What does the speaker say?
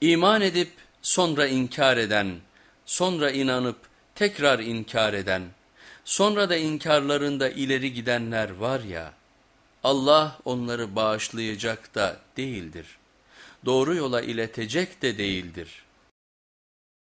İman edip sonra inkar eden, sonra inanıp tekrar inkar eden, sonra da inkarlarında ileri gidenler var ya, Allah onları bağışlayacak da değildir. Doğru yola iletecek de değildir.''